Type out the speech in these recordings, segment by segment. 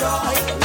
joy.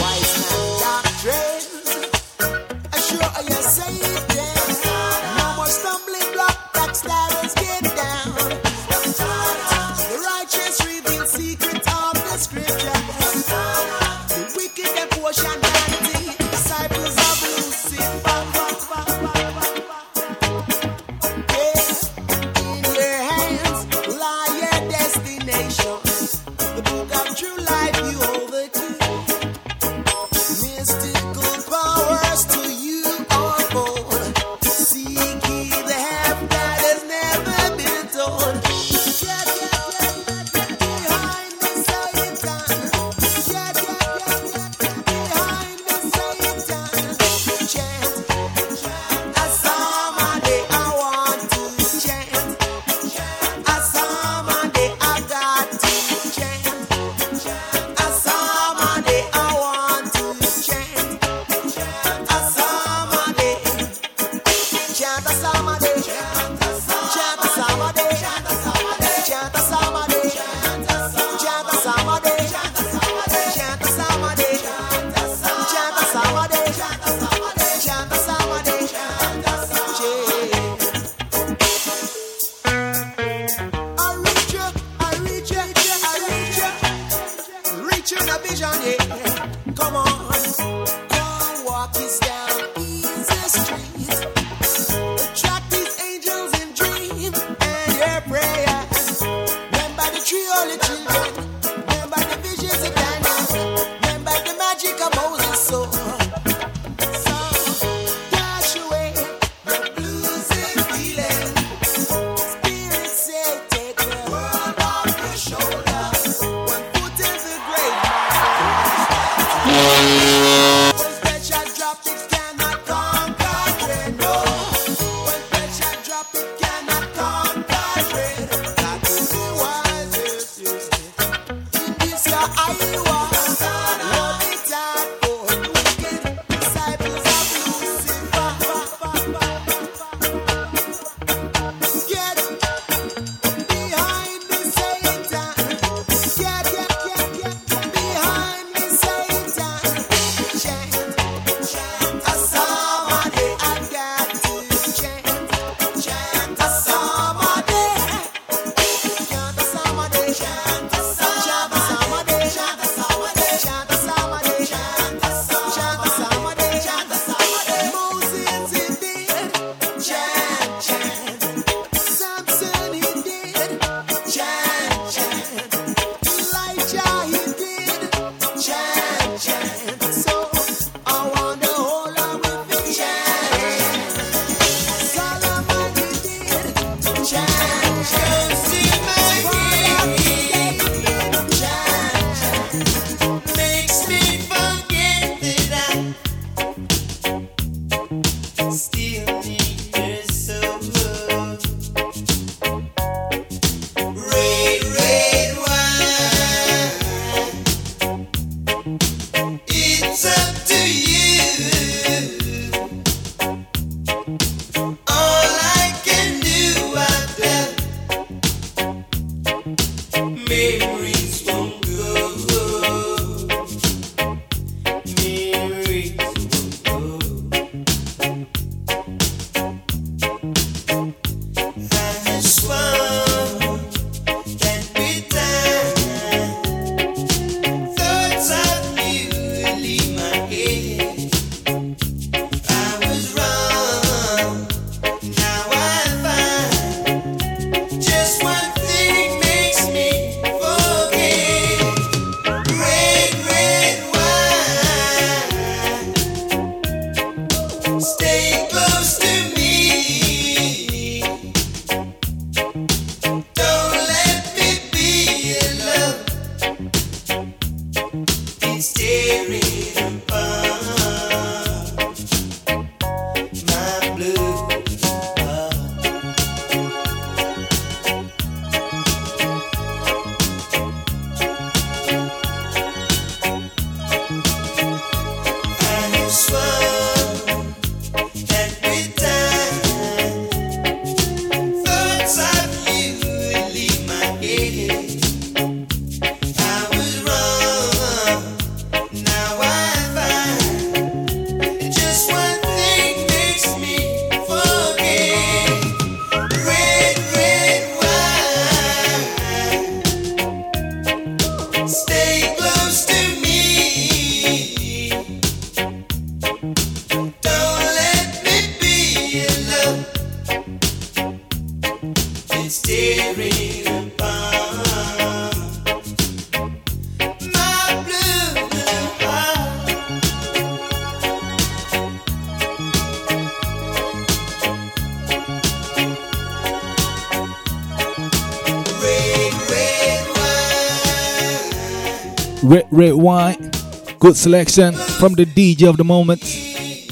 Red Red Wine. Good selection from the DJ of the moment.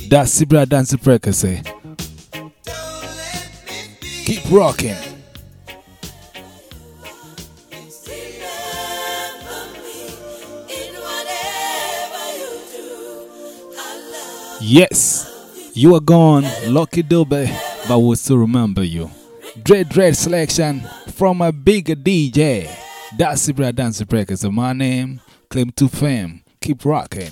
That's Sibra Dance Frequency. Eh? Keep rocking. Yes, you are gone, Lucky Dube, but we'll still remember you. Dread Dread selection from a bigger DJ. That's Sibra Dance Breakers. My name, claim to fame. Keep rocking.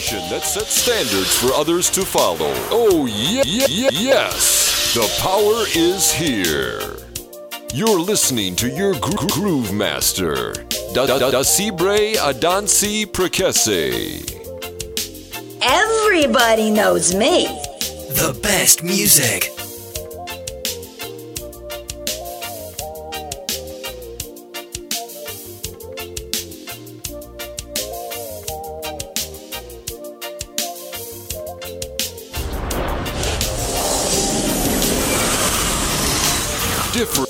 Station that sets standards for others to follow. Oh, yeah, yeah, yeah, yes! The power is here. You're listening to your gro- groove master, Da Da Da Cibre Adansi Prekese. Everybody knows me. The best music. Different.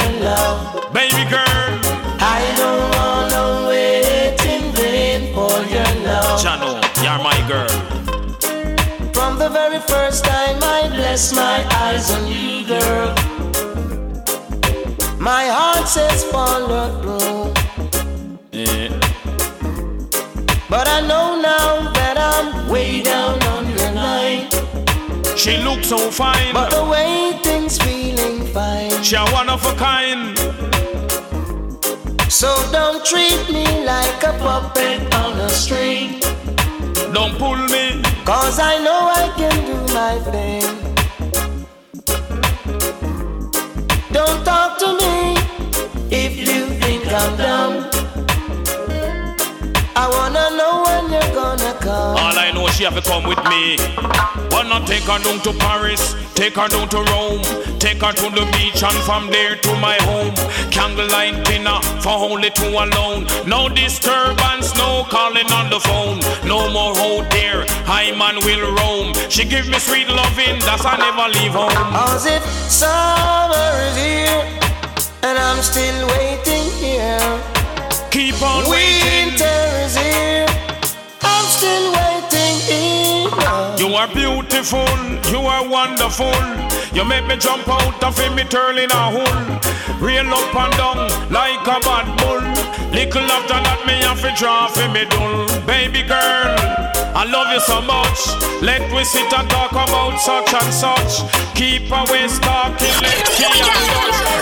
Bless my eyes on you, girl. My heart says follow through. Yeah. But I know now that I'm way down on your line. She looks so fine. But the way things feeling fine. She a one of a kind. So don't treat me like a puppet on a string. Don't pull me. Cause I know I can do my thing. I'm. I wanna know when you're gonna come. All I know, she have to come with me. Wanna take her down to Paris, take her down to Rome, take her to the beach and from there to my home. Candlelight dinner for only two alone. No disturbance, no calling on the phone. No more out there, I man will roam. She give me sweet loving, that's I never leave home. As if summer is here, and I'm still waiting here. Keep on waiting. Winter is here. I'm still waiting here. You are beautiful. You are wonderful. You make me jump out of me turning a hole. Real up and down like a bad bull. Little after that me have to draw for me dull. Baby girl, I love you so much. Let we sit and talk about such and such. Keep away talking, let's kill and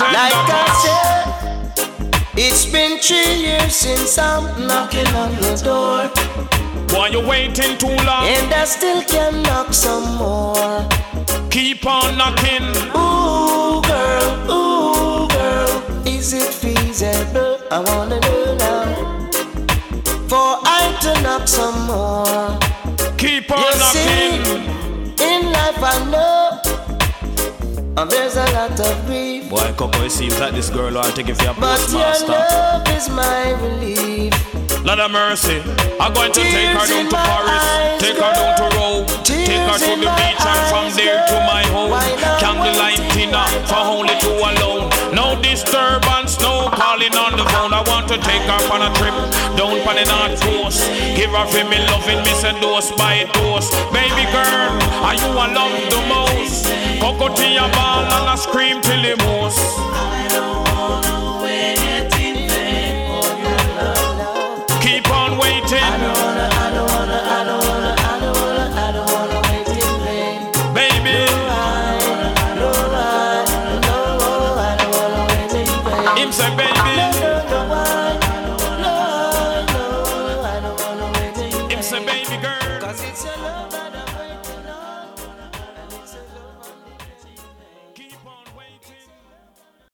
like I said. It's been three years since I'm knocking on the door. Why you waiting too long? And I still can knock some more. Keep on knocking. Ooh, girl, ooh, girl. Is it feasible? I wanna know now. for I to knock some more. Keep on You knocking. see, in life I know and there's a lot of grief, Boy, Coco, it seems like this girl want to give you a but your love is my relief. Lord of mercy, I'm going to take her down to Paris, eyes, take her down to. Rome, take her to the beach, and from eyes, there to my home. Candlelight dinner for only two phone. I want to take her on a trip down on the north coast. Give her for me loving, me send dose by dose. Baby girl, are you I love the most? Coco to your ball and I scream till the most. Keep on waiting.